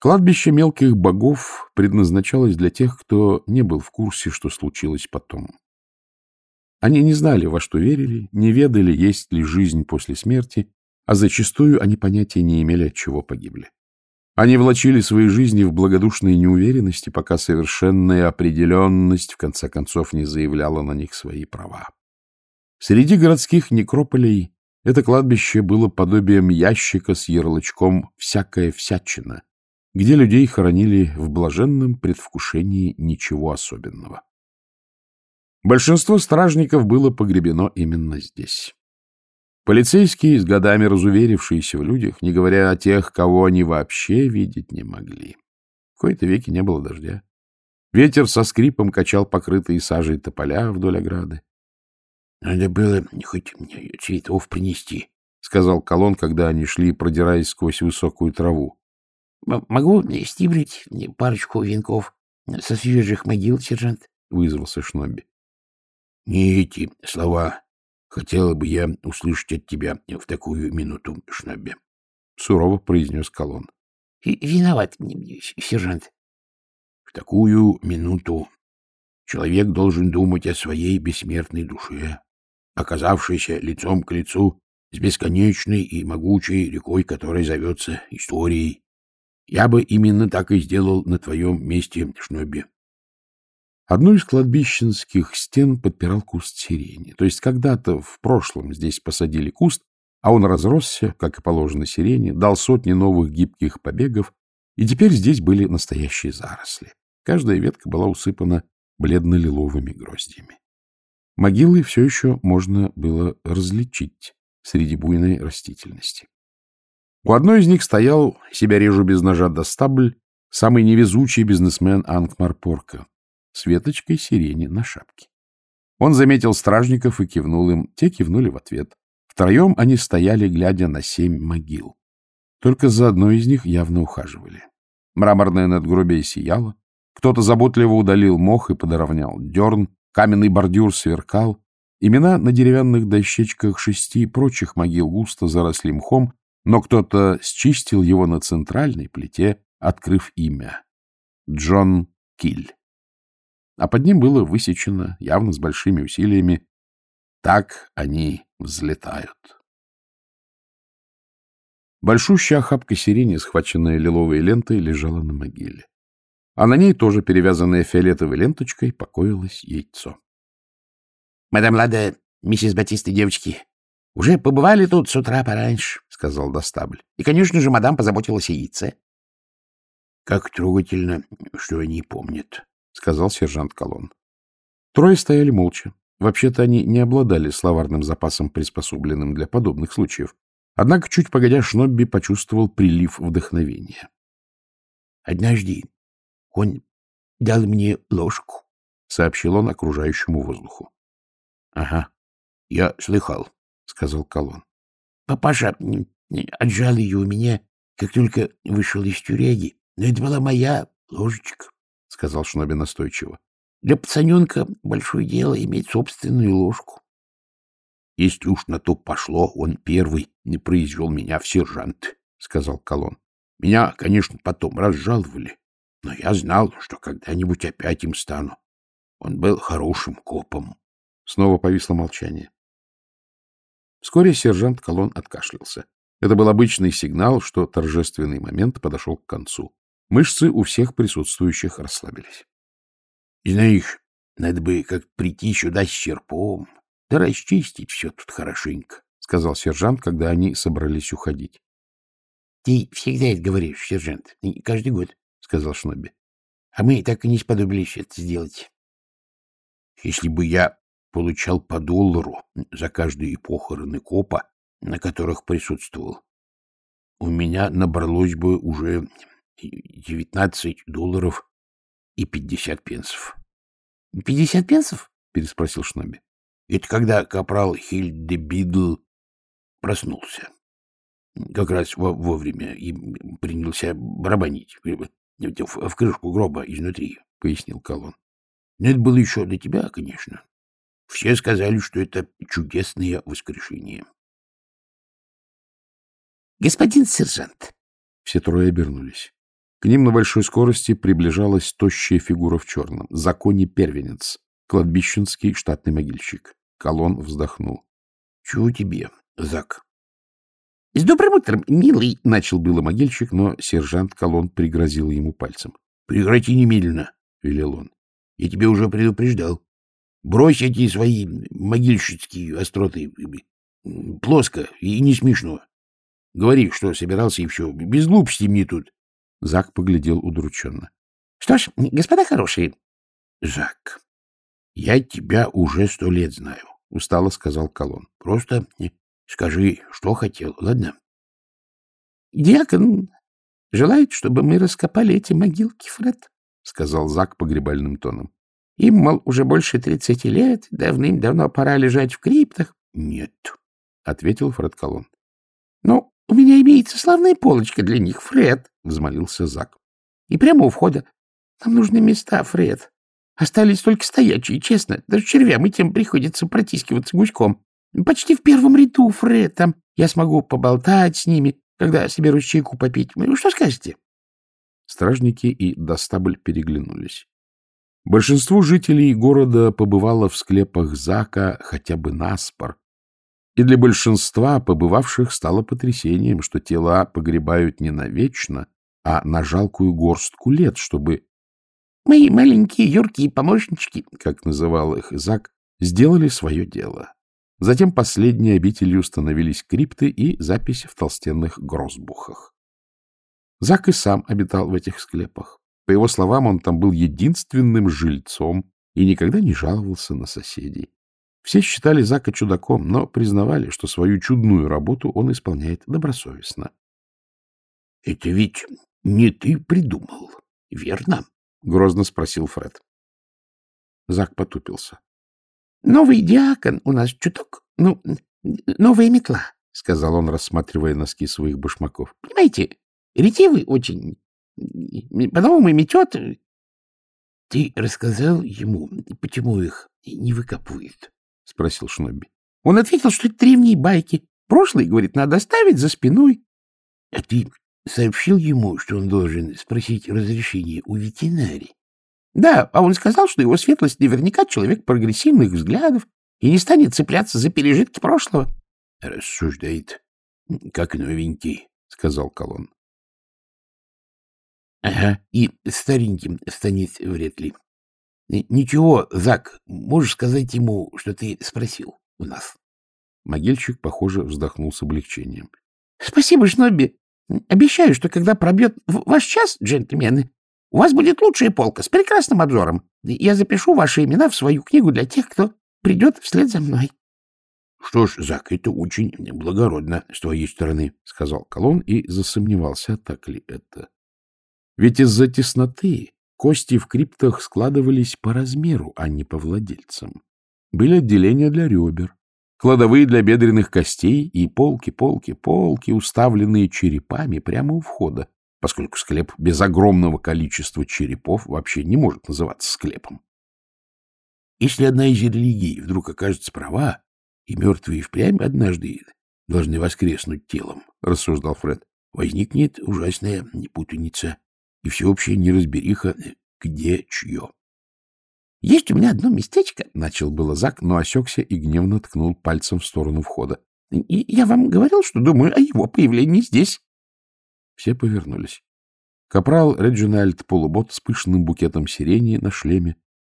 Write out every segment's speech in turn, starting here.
Кладбище мелких богов предназначалось для тех, кто не был в курсе, что случилось потом. Они не знали, во что верили, не ведали, есть ли жизнь после смерти, а зачастую они понятия не имели, от чего погибли. Они влачили свои жизни в благодушной неуверенности, пока совершенная определенность в конце концов не заявляла на них свои права. Среди городских некрополей это кладбище было подобием ящика с ярлычком «всякая всячина», где людей хоронили в блаженном предвкушении ничего особенного. Большинство стражников было погребено именно здесь. Полицейские, с годами разуверившиеся в людях, не говоря о тех, кого они вообще видеть не могли. В кои-то веки не было дождя. Ветер со скрипом качал покрытые сажей тополя вдоль ограды. — Надо было хоть цветов принести, — сказал Колон, когда они шли, продираясь сквозь высокую траву. — Могу стибрить парочку венков со свежих могил, сержант? — вызвался Шнобби. — Не эти слова хотела бы я услышать от тебя в такую минуту, Шнобби, — сурово произнес Колон. — Виноват, сержант. — В такую минуту человек должен думать о своей бессмертной душе, оказавшийся лицом к лицу с бесконечной и могучей рекой, которая зовется историей. Я бы именно так и сделал на твоем месте, Шнобби. Одну из кладбищенских стен подпирал куст сирени. То есть когда-то в прошлом здесь посадили куст, а он разросся, как и положено сирени, дал сотни новых гибких побегов, и теперь здесь были настоящие заросли. Каждая ветка была усыпана бледно-лиловыми гроздьями. Могилы все еще можно было различить среди буйной растительности. У одной из них стоял, себя режу без ножа до стабль, самый невезучий бизнесмен Ангмарпорка с веточкой сирени на шапке. Он заметил стражников и кивнул им, те кивнули в ответ. Втроем они стояли, глядя на семь могил. Только за одной из них явно ухаживали. Мраморное надгробие сияло, кто-то заботливо удалил мох и подровнял дерн, Каменный бордюр сверкал. Имена на деревянных дощечках шести прочих могил густо заросли мхом, но кто-то счистил его на центральной плите, открыв имя. Джон Киль. А под ним было высечено, явно с большими усилиями, «Так они взлетают». Большущая охапка сирени, схваченная лиловой лентой, лежала на могиле а на ней, тоже перевязанная фиолетовой ленточкой, покоилось яйцо. — Мадам Лада, миссис Батиста, девочки, уже побывали тут с утра пораньше, — сказал Достабль. — И, конечно же, мадам позаботилась о яйце. — Как трогательно, что они помнят, — сказал сержант Колон. Трое стояли молча. Вообще-то они не обладали словарным запасом, приспособленным для подобных случаев. Однако, чуть погодя, Шнобби почувствовал прилив вдохновения. — Однажды он дал мне ложку, — сообщил он окружающему воздуху. — Ага, я слыхал, — сказал Колон. — Папаша отжал ее у меня, как только вышел из тюряги. Но это была моя ложечка, — сказал Шноби настойчиво. — Для пацаненка большое дело иметь собственную ложку. — Если уж на то пошло, он первый не произвел меня в сержант, — сказал Колон. — Меня, конечно, потом разжаловали, но я знал, что когда-нибудь опять им стану. Он был хорошим копом. Снова повисло молчание. Вскоре сержант Колон откашлялся. Это был обычный сигнал, что торжественный момент подошел к концу. Мышцы у всех присутствующих расслабились. — Знаешь, надо бы как прийти сюда с черпом, да расчистить все тут хорошенько, — сказал сержант, когда они собрались уходить. — Ты всегда это говоришь, сержант, каждый год сказал Шноби. — А мы так и не сподобились это сделать. — Если бы я получал по доллару за каждые похороны копа, на которых присутствовал, у меня набралось бы уже девятнадцать долларов и пятьдесят пенсов. — Пятьдесят пенсов? — переспросил Шноби. — Это когда капрал Хильдебидл проснулся. Как раз во вовремя и принялся барабанить в крышку гроба изнутри, — пояснил Колон. — Но это было еще до тебя, конечно. Все сказали, что это чудесное воскрешение. — Господин сержант! Все трое обернулись. К ним на большой скорости приближалась тощая фигура в черном. Законе первенец, кладбищенский штатный могильщик. Колон вздохнул. — Чего тебе, Зак? — С добрым утром, милый! — начал было могильщик, но сержант Колон пригрозил ему пальцем. — Прекрати немедленно, — велел он. — Я тебя уже предупреждал. Брось эти свои могильщицкие остроты. Плоско и не смешно. Говори, что собирался, и все. Без глупости мне тут. Зак поглядел удрученно. — Что ж, господа хорошие. — Зак, я тебя уже сто лет знаю, — устало сказал Колон. — Просто скажи, что хотел, ладно? — Диакон желает, чтобы мы раскопали эти могилки, Фред, — сказал Зак погребальным тоном. — Им, мол, уже больше тридцати лет, давным-давно пора лежать в криптах. — Нет, — ответил Фред Колон. — Ну, у меня имеется славная полочка для них, Фред, — взмолился Зак. — И прямо у входа. Нам нужны места, Фред. Остались только стоячие, честно. Даже червям и тем приходится протискиваться гуськом. Почти в первом ряду, Фред, там я смогу поболтать с ними, когда соберусь чайку попить. Ну, что скажете? Стражники и Достабль переглянулись. Большинство жителей города побывало в склепах Зака хотя бы наспор, и для большинства побывавших стало потрясением, что тела погребают не навечно, а на жалкую горстку лет, чтобы Мои маленькие юркие помощнички, как называл их Зак, сделали свое дело. Затем последней обителью становились крипты и записи в толстенных грозбухах. Зак и сам обитал в этих склепах. По его словам, он там был единственным жильцом и никогда не жаловался на соседей. Все считали Зака чудаком, но признавали, что свою чудную работу он исполняет добросовестно. — Это ведь не ты придумал, верно? — грозно спросил Фред. Зак потупился. — Новый диакон у нас чуток, ну, новая метла, — сказал он, рассматривая носки своих башмаков. — Понимаете, ретивый очень, по-новому метет. — Ты рассказал ему, почему их не выкапывают? — спросил Шнобби. Он ответил, что это древние байки. Прошлый, говорит, надо оставить за спиной. — А ты сообщил ему, что он должен спросить разрешение у ветеринарии. Да, а он сказал, что его светлость наверняка человек прогрессивных взглядов и не станет цепляться за пережитки прошлого. — Рассуждает, как новенький, — сказал Колон. — Ага, и стареньким станет вряд ли. Ничего, Зак, можешь сказать ему, что ты спросил у нас? Могильщик, похоже, вздохнул с облегчением. — Спасибо, Шнобби. Обещаю, что когда пробьет ваш час, джентльмены, у вас будет лучшая полка с прекрасным обзором. Я запишу ваши имена в свою книгу для тех, кто придет вслед за мной. — Что ж, Зак, это очень благородно с твоей стороны, — сказал Колон и засомневался, так ли это. Ведь из-за тесноты кости в криптах складывались по размеру, а не по владельцам. Были отделения для ребер, кладовые для бедренных костей и полки, полки, полки, уставленные черепами прямо у входа, поскольку склеп без огромного количества черепов вообще не может называться склепом. Если одна из религий вдруг окажется права, и мертвые впрямь однажды должны воскреснуть телом, — рассуждал Фред, — возникнет ужасная путаница и всеобщая неразбериха, где чье. — Есть у меня одно местечко, — начал было Зак, но осекся и гневно ткнул пальцем в сторону входа. — я вам говорил, что думаю о его появлении здесь. Все повернулись. Капрал Реджинальд Полубот с пышным букетом сирени на шлеме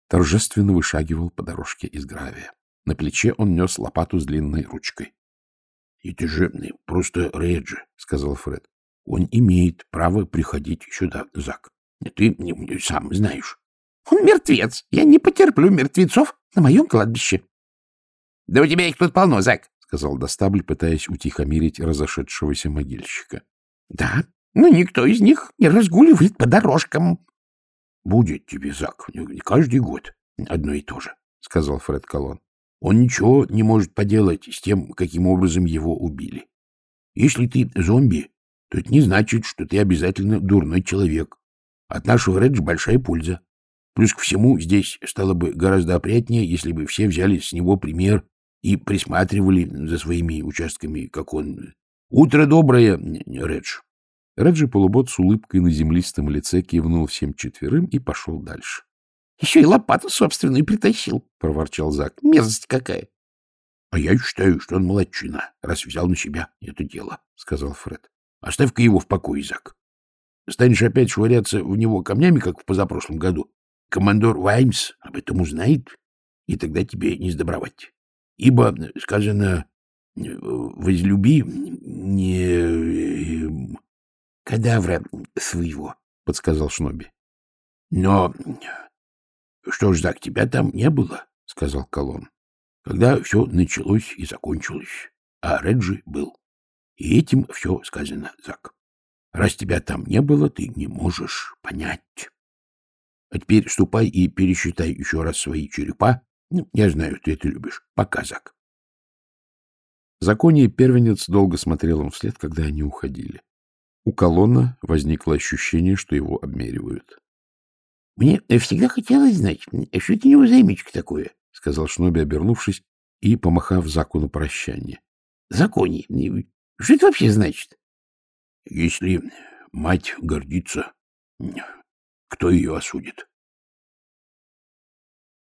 торжественно вышагивал по дорожке из гравия. На плече он нес лопату с длинной ручкой. — Это же просто Реджи, — сказал Фред. — Он имеет право приходить сюда, Зак. Ты сам знаешь. — Он мертвец. Я не потерплю мертвецов на моем кладбище. — Да у тебя их тут полно, Зак, — сказал Достабль, пытаясь утихомирить разошедшегося могильщика. — Да, но никто из них не разгуливает по дорожкам. — Будет тебе, Зак, каждый год одно и то же, — сказал Фред Колон. Он ничего не может поделать с тем, каким образом его убили. Если ты зомби, то это не значит, что ты обязательно дурной человек. От нашего Редж большая польза. Плюс ко всему, здесь стало бы гораздо опрятнее, если бы все взяли с него пример и присматривали за своими участками, как он. Утро доброе, Редж. Реджи Полубот с улыбкой на землистом лице кивнул всем четверым и пошел дальше. — Еще и лопату собственную притащил, — проворчал Зак. — Мерзость какая! — А я считаю, что он молодчина, раз взял на себя это дело, — сказал Фред. — Оставь-ка его в покое, Зак. Станешь опять швыряться в него камнями, как в позапрошлом году. Командор Ваймс об этом узнает, и тогда тебе не сдобровать. Ибо, сказано, возлюби не кадавра своего, — подсказал Шноби. — Но что ж, Зак, тебя там не было, — сказал Колон, — когда все началось и закончилось, а Реджи был. И этим все сказано, Зак. Раз тебя там не было, ты не можешь понять. А теперь ступай и пересчитай еще раз свои черепа. Ну, я знаю, ты это любишь. Пока, Зак. Законе первенец долго смотрел им вслед, когда они уходили. У колонна возникло ощущение, что его обмеривают. — Мне всегда хотелось знать, что это у него за имечко такое, — сказал Шноби, обернувшись и помахав Заку на прощание. — Законе. Что это вообще значит? — Если мать гордится, кто ее осудит?